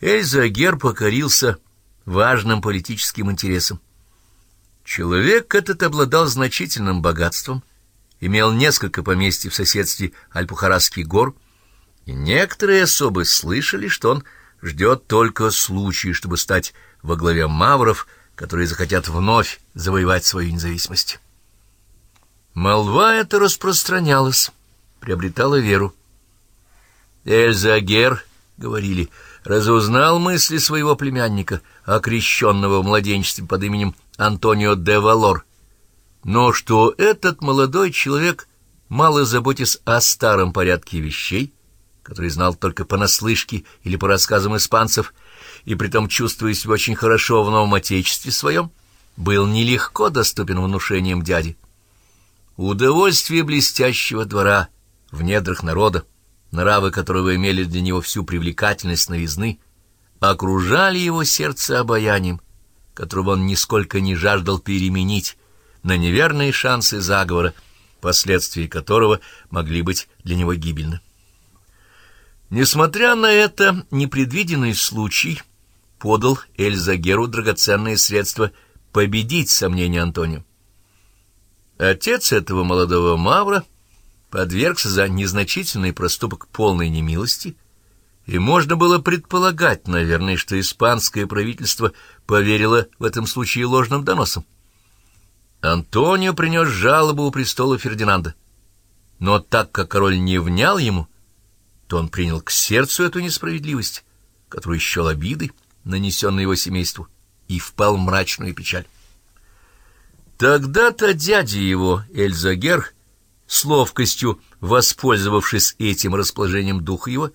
Эльзагер покорился важным политическим интересам. Человек этот обладал значительным богатством, имел несколько поместьй в соседстве Альпухарасских гор, и некоторые особы слышали, что он ждет только случая, чтобы стать во главе мавров, которые захотят вновь завоевать свою независимость. Молва эта распространялась, приобретала веру. Эльзагер, говорили, разузнал мысли своего племянника, окрещенного в младенчестве под именем Антонио де Валор, но что этот молодой человек, мало заботясь о старом порядке вещей, который знал только понаслышке или по рассказам испанцев, и притом чувствуя себя очень хорошо в новом отечестве своем, был нелегко доступен внушением дяди. Удовольствие блестящего двора в недрах народа, нравы которого имели для него всю привлекательность новизны, окружали его сердце обаянием, которого он нисколько не жаждал переменить на неверные шансы заговора, последствия которого могли быть для него гибельны. Несмотря на это, непредвиденный случай подал Эльзагеру драгоценные средства победить сомнения Антонио. Отец этого молодого мавра подвергся за незначительный проступок полной немилости, и можно было предполагать, наверное, что испанское правительство поверило в этом случае ложным доносам. Антонио принес жалобу у престола Фердинанда, но так как король не внял ему, то он принял к сердцу эту несправедливость, которую счел обидой, нанесенной его семейству, и впал в мрачную печаль. Тогда-то дядя его, Эльзагер, с ловкостью воспользовавшись этим расположением духа его,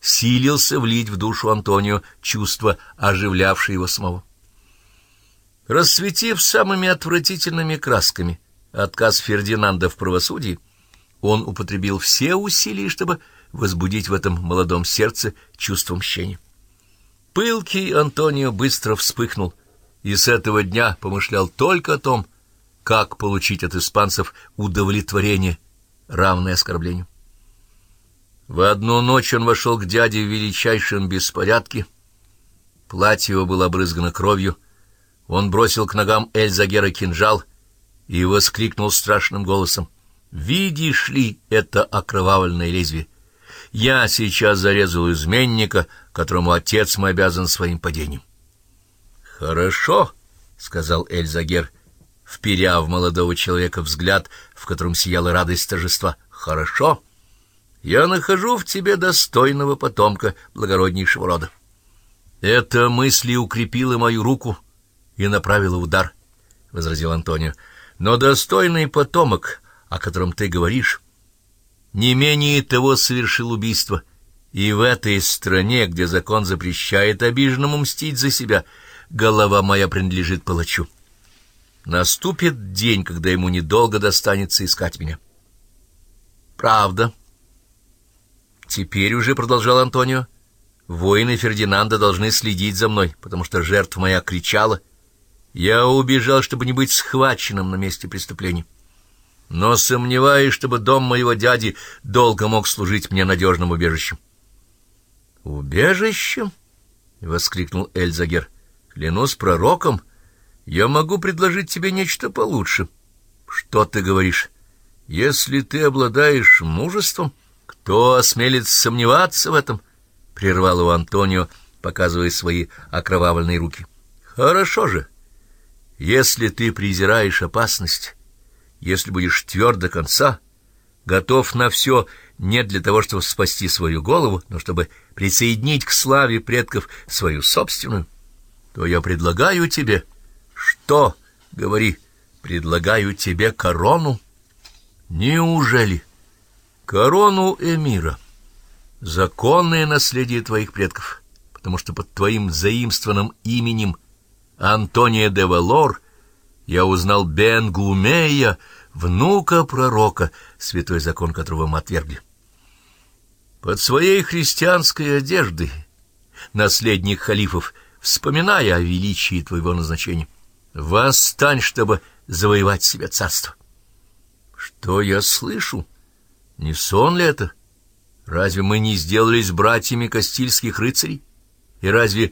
силился влить в душу Антонио чувства, оживлявшие его самого. Рассветив самыми отвратительными красками отказ Фердинанда в правосудии, он употребил все усилия, чтобы возбудить в этом молодом сердце чувство мщения. Пылкий Антонио быстро вспыхнул и с этого дня помышлял только о том, как получить от испанцев удовлетворение, равное оскорблению. В одну ночь он вошел к дяде в величайшем беспорядке. Платье его было обрызгано кровью. Он бросил к ногам Эльзагера кинжал и воскликнул страшным голосом. «Видишь ли это окровавленное лезвие? Я сейчас зарезал изменника, которому отец мой обязан своим падением». «Хорошо», — сказал Эльзагер, — вперя в молодого человека взгляд, в котором сияла радость торжества. «Хорошо, я нахожу в тебе достойного потомка благороднейшего рода». «Эта мысль укрепила мою руку и направила удар», — возразил Антонио. «Но достойный потомок, о котором ты говоришь, не менее того совершил убийство, и в этой стране, где закон запрещает обиженному мстить за себя, голова моя принадлежит палачу». Наступит день, когда ему недолго достанется искать меня. Правда. Теперь уже, — продолжал Антонио, — воины Фердинанда должны следить за мной, потому что жертва моя кричала. Я убежал, чтобы не быть схваченным на месте преступления. Но сомневаюсь, чтобы дом моего дяди долго мог служить мне надежным убежищем. «Убежищем?» — воскликнул Эльзагер. «Клянусь пророком!» — я могу предложить тебе нечто получше. Что ты говоришь? Если ты обладаешь мужеством, кто осмелится сомневаться в этом? Прервал его Антонио, показывая свои окровавленные руки. Хорошо же. Если ты презираешь опасность, если будешь тверд до конца, готов на все не для того, чтобы спасти свою голову, но чтобы присоединить к славе предков свою собственную, то я предлагаю тебе что, говори, предлагаю тебе корону? Неужели? Корону эмира. Законное наследие твоих предков, потому что под твоим заимствованным именем Антония де Валор я узнал Бен Гумея, внука пророка, святой закон которого мы отвергли. Под своей христианской одеждой наследник халифов, вспоминая о величии твоего назначения, Восстань, чтобы завоевать себе царство. Что я слышу? Не сон ли это? Разве мы не сделались братьями Кастильских рыцарей? И разве